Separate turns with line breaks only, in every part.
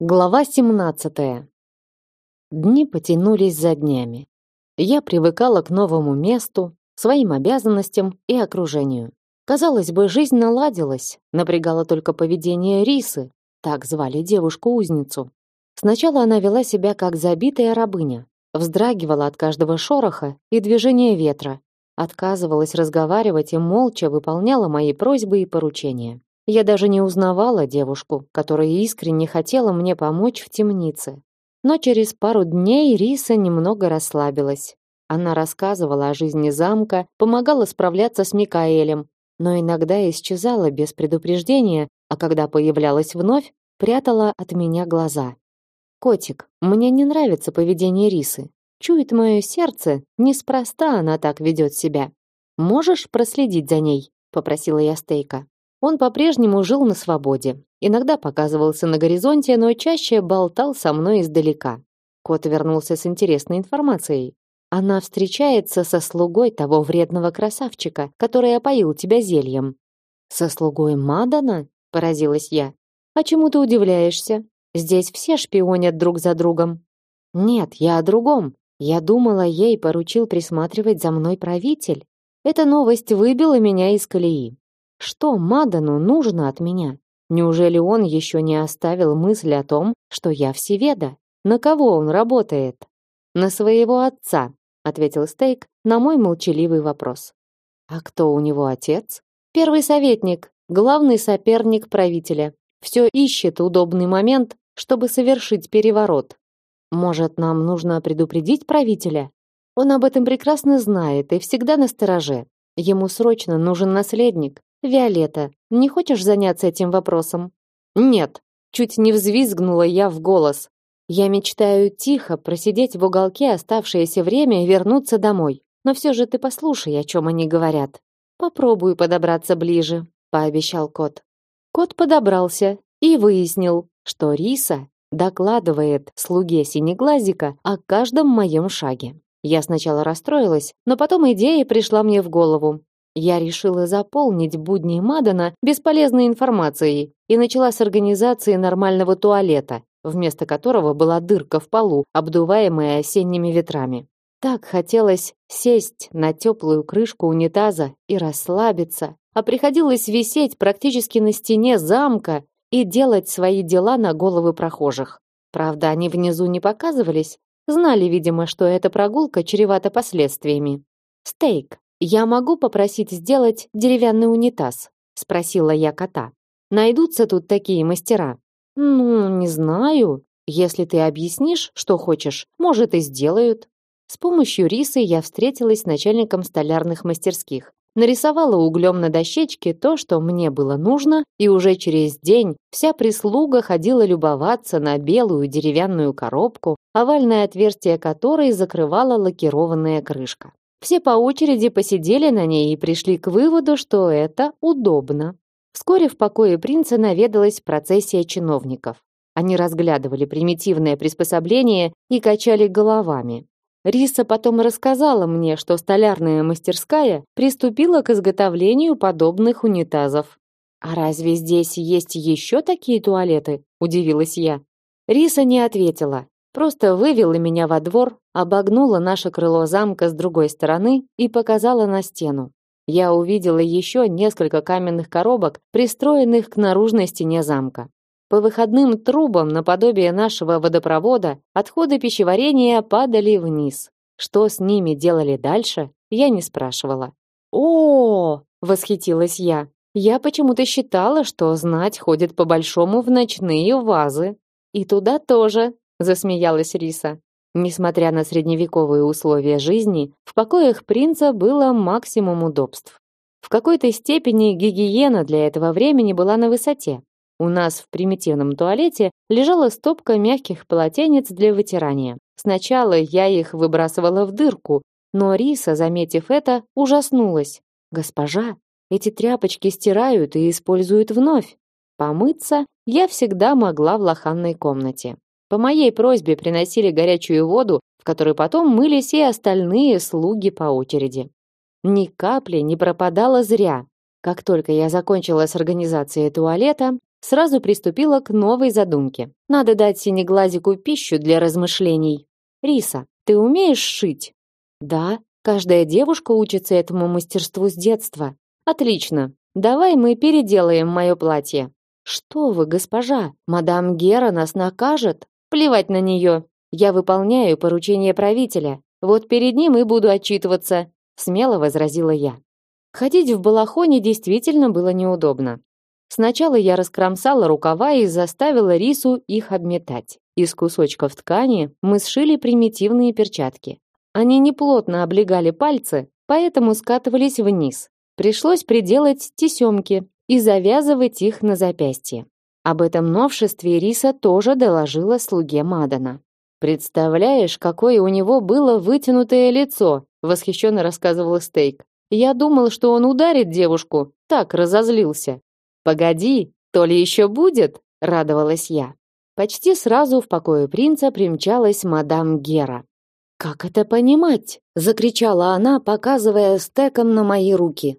Глава 17. Дни потянулись за днями. Я привыкала к новому месту, своим обязанностям и окружению. Казалось бы, жизнь наладилась, напрягало только поведение Рисы, так звали девушку-узницу. Сначала она вела себя как забитая рабыня, вздрагивала от каждого шороха и движения ветра, отказывалась разговаривать и молча выполняла мои просьбы и поручения. Я даже не узнавала девушку, которая искренне хотела мне помочь в темнице. Но через пару дней Риса немного расслабилась. Она рассказывала о жизни замка, помогала справляться с Микаэлем, но иногда исчезала без предупреждения, а когда появлялась вновь, прятала от меня глаза. Котик, мне не нравится поведение Рисы. Чует мое сердце, неспроста она так ведет себя. Можешь проследить за ней, попросила я Стейка. Он по-прежнему жил на свободе. Иногда показывался на горизонте, но чаще болтал со мной издалека. Кот вернулся с интересной информацией. Она встречается со слугой того вредного красавчика, который опоил тебя зельем. Со слугой Мадана? Поразилась я. А чему ты удивляешься? Здесь все шпионят друг за другом. Нет, я о другом. Я думала, ей поручил присматривать за мной правитель. Эта новость выбила меня из колеи. Что Мадану нужно от меня? Неужели он еще не оставил мысли о том, что я всеведа? На кого он работает? На своего отца, ответил Стейк на мой молчаливый вопрос. А кто у него отец? Первый советник, главный соперник правителя. Все ищет удобный момент, чтобы совершить переворот. Может, нам нужно предупредить правителя? Он об этом прекрасно знает и всегда настороже. Ему срочно нужен наследник, Виолетта, не хочешь заняться этим вопросом? Нет, чуть не взвизгнула я в голос. Я мечтаю тихо просидеть в уголке оставшееся время и вернуться домой. Но все же ты послушай, о чем они говорят. Попробую подобраться ближе, пообещал кот. Кот подобрался и выяснил, что Риса докладывает слуге Синеглазика о каждом моем шаге. Я сначала расстроилась, но потом идея пришла мне в голову. Я решила заполнить будни Мадана бесполезной информацией и начала с организации нормального туалета, вместо которого была дырка в полу, обдуваемая осенними ветрами. Так хотелось сесть на теплую крышку унитаза и расслабиться, а приходилось висеть практически на стене замка и делать свои дела на головы прохожих. Правда, они внизу не показывались, знали, видимо, что эта прогулка чревата последствиями. Стейк, я могу попросить сделать деревянный унитаз, спросила я кота. Найдутся тут такие мастера. Ну, не знаю. Если ты объяснишь, что хочешь, может и сделают. С помощью рисы я встретилась с начальником столярных мастерских. Нарисовала углем на дощечке то, что мне было нужно, и уже через день вся прислуга ходила любоваться на белую деревянную коробку, овальное отверстие которой закрывала лакированная крышка. Все по очереди посидели на ней и пришли к выводу, что это удобно. Вскоре в покое принца наведалась процессия чиновников. Они разглядывали примитивное приспособление и качали головами. Риса потом рассказала мне, что столярная мастерская приступила к изготовлению подобных унитазов. «А разве здесь есть еще такие туалеты?» – удивилась я. Риса не ответила, Просто вывела меня во двор, обогнула наше крыло замка с другой стороны и показала на стену. Я увидела еще несколько каменных коробок, пристроенных к наружной стене замка. По выходным трубам наподобие нашего водопровода отходы пищеварения падали вниз. Что с ними делали дальше, я не спрашивала. О, восхитилась я. Я почему-то считала, что знать ходит по большому в ночные вазы. И туда тоже, засмеялась Риса. Несмотря на средневековые условия жизни, в покоях принца было максимум удобств. В какой-то степени гигиена для этого времени была на высоте. У нас в примитивном туалете лежала стопка мягких полотенец для вытирания. Сначала я их выбрасывала в дырку, но Риса, заметив это, ужаснулась. «Госпожа, эти тряпочки стирают и используют вновь. Помыться я всегда могла в лоханной комнате. По моей просьбе приносили горячую воду, в которой потом мылись и остальные слуги по очереди. Ни капли не пропадало зря. Как только я закончила с организацией туалета, сразу приступила к новой задумке. Надо дать синеглазику пищу для размышлений. Риса, ты умеешь шить? Да, каждая девушка учится этому мастерству с детства. Отлично. Давай мы переделаем мое платье. Что вы, госпожа? Мадам Гера нас накажет. Плевать на нее. Я выполняю поручение правителя. Вот перед ним и буду отчитываться, смело возразила я. Ходить в балахоне действительно было неудобно. Сначала я раскромсала рукава и заставила Рису их обметать. Из кусочков ткани мы сшили примитивные перчатки. Они неплотно облегали пальцы, поэтому скатывались вниз. Пришлось приделать тесемки и завязывать их на запястье. Об этом новшестве Риса тоже доложила слуге Мадана. Представляешь, какое у него было вытянутое лицо, восхищенно рассказывал Стейк. Я думал, что он ударит девушку, так разозлился. Погоди, то ли еще будет, радовалась я. Почти сразу в покое принца примчалась мадам Гера. Как это понимать? закричала она, показывая стеком на мои руки.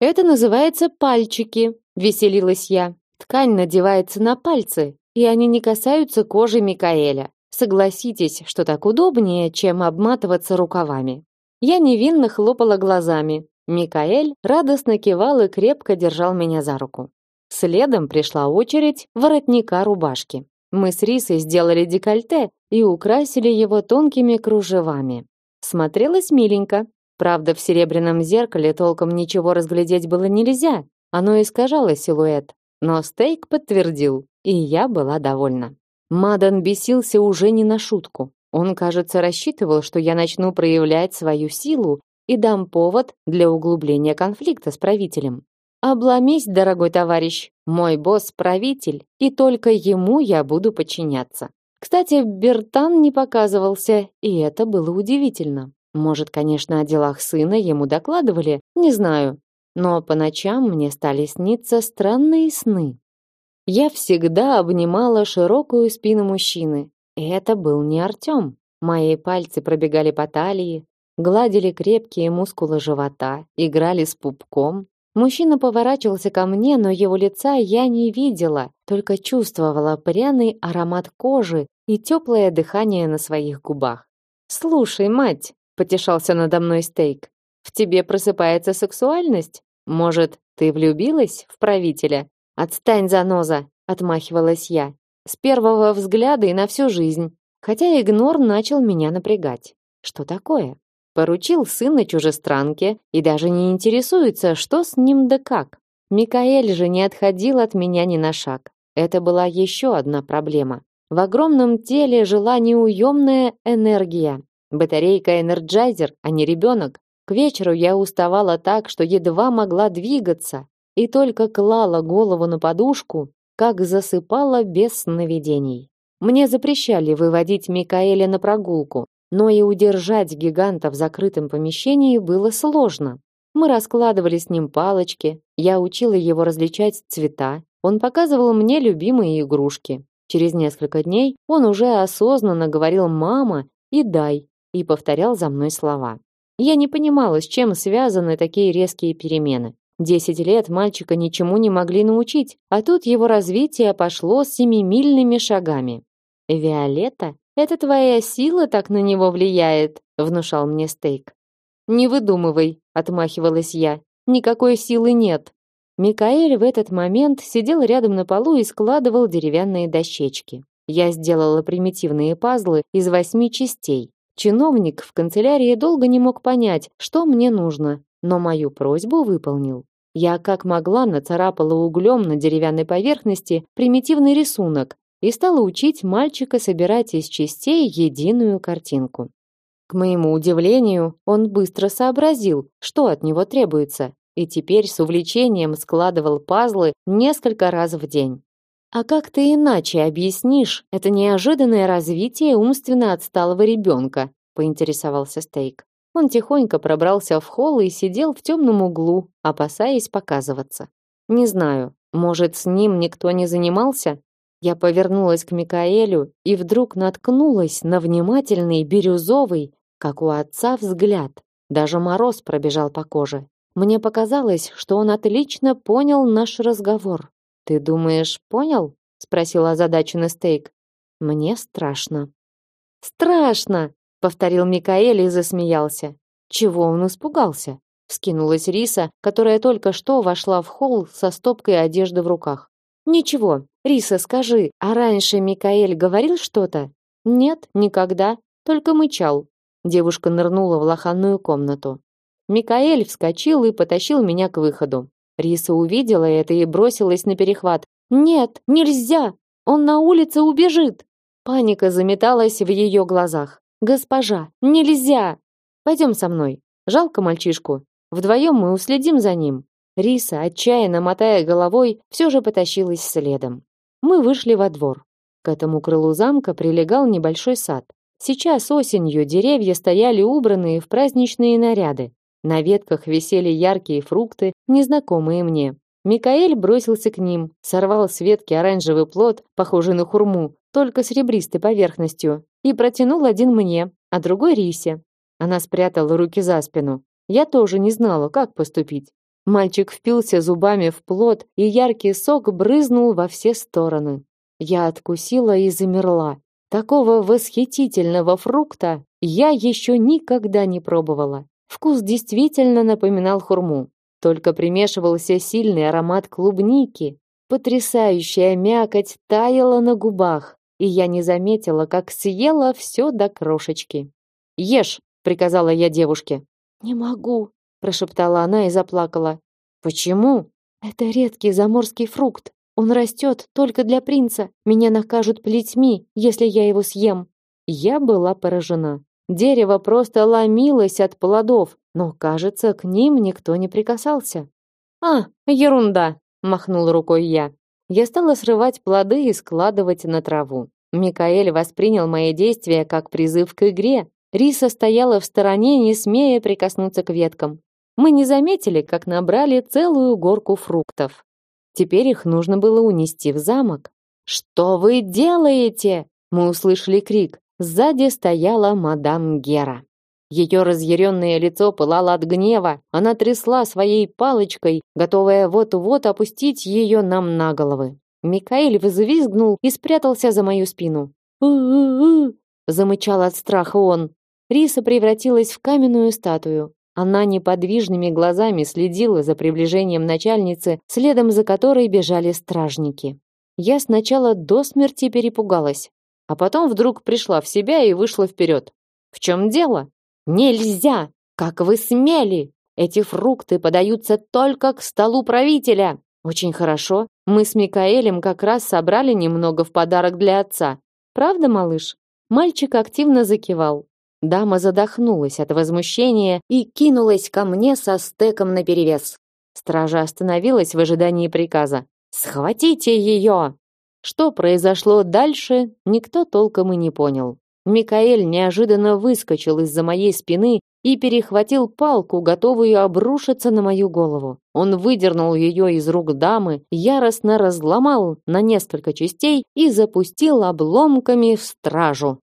Это называется пальчики, веселилась я. Ткань надевается на пальцы, и они не касаются кожи Микаэля. Согласитесь, что так удобнее, чем обматываться рукавами. Я невинно хлопала глазами. Микаэль радостно кивал и крепко держал меня за руку. Следом пришла очередь воротника рубашки. Мы с Рисой сделали декольте и украсили его тонкими кружевами. Смотрелось миленько. Правда, в серебряном зеркале толком ничего разглядеть было нельзя. Оно искажало силуэт. Но Стейк подтвердил, и я была довольна. Мадан бесился уже не на шутку. Он, кажется, рассчитывал, что я начну проявлять свою силу и дам повод для углубления конфликта с правителем. Обломись, дорогой товарищ, мой босс правитель, и только ему я буду подчиняться. Кстати, Бертан не показывался, и это было удивительно. Может, конечно, о делах сына ему докладывали, не знаю. Но по ночам мне стали сниться странные сны. Я всегда обнимала широкую спину мужчины. И это был не Артём. Мои пальцы пробегали по талии, гладили крепкие мускулы живота, играли с пупком. Мужчина поворачивался ко мне, но его лица я не видела, только чувствовала пряный аромат кожи и теплое дыхание на своих губах. «Слушай, мать!» — потешался надо мной Стейк. «В тебе просыпается сексуальность? Может, ты влюбилась в правителя?» Отстань, заноза, отмахивалась я. С первого взгляда и на всю жизнь. Хотя игнор начал меня напрягать. Что такое? Поручил сына чужестранке и даже не интересуется, что с ним да как. Микаэль же не отходил от меня ни на шаг. Это была еще одна проблема. В огромном теле жила неуемная энергия. Батарейка энерджайзер, а не ребенок. К вечеру я уставала так, что едва могла двигаться, и только клала голову на подушку, как засыпала без сновидений. Мне запрещали выводить Микаэля на прогулку, но и удержать гиганта в закрытом помещении было сложно. Мы раскладывали с ним палочки, я учила его различать цвета, он показывал мне любимые игрушки. Через несколько дней он уже осознанно говорил «мама» и «дай» и повторял за мной слова. Я не понимала, с чем связаны такие резкие перемены. Десять лет мальчика ничему не могли научить, а тут его развитие пошло семимильными шагами. «Виолетта, это твоя сила так на него влияет», — внушал мне Стейк. «Не выдумывай», — отмахивалась я. «Никакой силы нет». Микаэль в этот момент сидел рядом на полу и складывал деревянные дощечки. Я сделала примитивные пазлы из восьми частей. Чиновник в канцелярии долго не мог понять, что мне нужно, но мою просьбу выполнил. Я как могла нацарапала углем на деревянной поверхности примитивный рисунок и стала учить мальчика собирать из частей единую картинку. К моему удивлению, он быстро сообразил, что от него требуется, и теперь с увлечением складывал пазлы несколько раз в день. А как ты иначе объяснишь это неожиданное развитие умственно отсталого ребенка? поинтересовался Стейк. Он тихонько пробрался в холл и сидел в темном углу, опасаясь показываться. Не знаю, может, с ним никто не занимался? Я повернулась к Микаэлю и вдруг наткнулась на внимательный бирюзовый, как у отца, взгляд. Даже мороз пробежал по коже. Мне показалось, что он отлично понял наш разговор. Ты думаешь, понял? спросила озадаченный Стейк. Мне страшно. Страшно, повторил Микаэль и засмеялся. Чего он испугался? Вскинулась Риса, которая только что вошла в холл со стопкой одежды в руках. Ничего. Риса, скажи, а раньше Микаэль говорил что-то? Нет, никогда, только мычал. Девушка нырнула в лоханную комнату. Микаэль вскочил и потащил меня к выходу. Риса увидела это и бросилась на перехват. Нет, нельзя. Он на улице убежит. Паника заметалась в ее глазах. Госпожа, нельзя. Пойдем со мной. Жалко мальчишку. Вдвоем мы уследим за ним. Риса, отчаянно мотая головой, все же потащилась следом. Мы вышли во двор. К этому крылу замка прилегал небольшой сад. Сейчас осенью деревья стояли убранные в праздничные наряды. На ветках висели яркие фрукты, незнакомые мне. Микаэль бросился к ним, сорвал с ветки оранжевый плод, похожий на хурму, только с ребристой поверхностью, и протянул один мне, а другой Рисе. Она спрятала руки за спину. Я тоже не знала, как поступить. Мальчик впился зубами в плод, и яркий сок брызнул во все стороны. Я откусила и замерла. Такого восхитительного фрукта я еще никогда не пробовала. Вкус действительно напоминал хурму, только примешивался сильный аромат клубники. Потрясающая мякоть таяла на губах, и я не заметила, как съела все до крошечки. «Ешь!» — приказала я девушке. «Не могу», — прошептала она и заплакала. «Почему?» «Это редкий заморский фрукт. Он растет только для принца. Меня накажут плетьми, если я его съем». Я была поражена. Дерево просто ломилось от плодов, но, кажется, к ним никто не прикасался. «А, ерунда!» — махнул рукой я. Я стала срывать плоды и складывать на траву. Микаэль воспринял мои действия как призыв к игре, Риса стояла в стороне, не смея прикоснуться к веткам. Мы не заметили, как набрали целую горку фруктов. Теперь их нужно было унести в замок. «Что вы делаете?» Мы услышали крик. Сзади стояла мадам Гера. Ее разъяренное лицо пылало от гнева. Она трясла своей палочкой, готовая вот-вот опустить ее нам на головы. Микаэль взвизгнул и спрятался за мою спину. «У-у-у!» замычал от страха он. Риса превратилась в каменную статую. Она неподвижными глазами следила за приближением начальницы, следом за которой бежали стражники. Я сначала до смерти перепугалась, а потом вдруг пришла в себя и вышла вперед. В чем дело? Нельзя! Как вы смели? Эти фрукты подаются только к столу правителя. Очень хорошо. Мы с Микаэлем как раз собрали немного в подарок для отца. Правда, малыш? Мальчик активно закивал. Дама задохнулась от возмущения и кинулась ко мне со стеком наперевес. Стража остановилась в ожидании приказа. «Схватите ее!» Что произошло дальше, никто толком и не понял. Микаэль неожиданно выскочил из-за моей спины и перехватил палку, готовую обрушиться на мою голову. Он выдернул ее из рук дамы, яростно разломал на несколько частей и запустил обломками в стражу.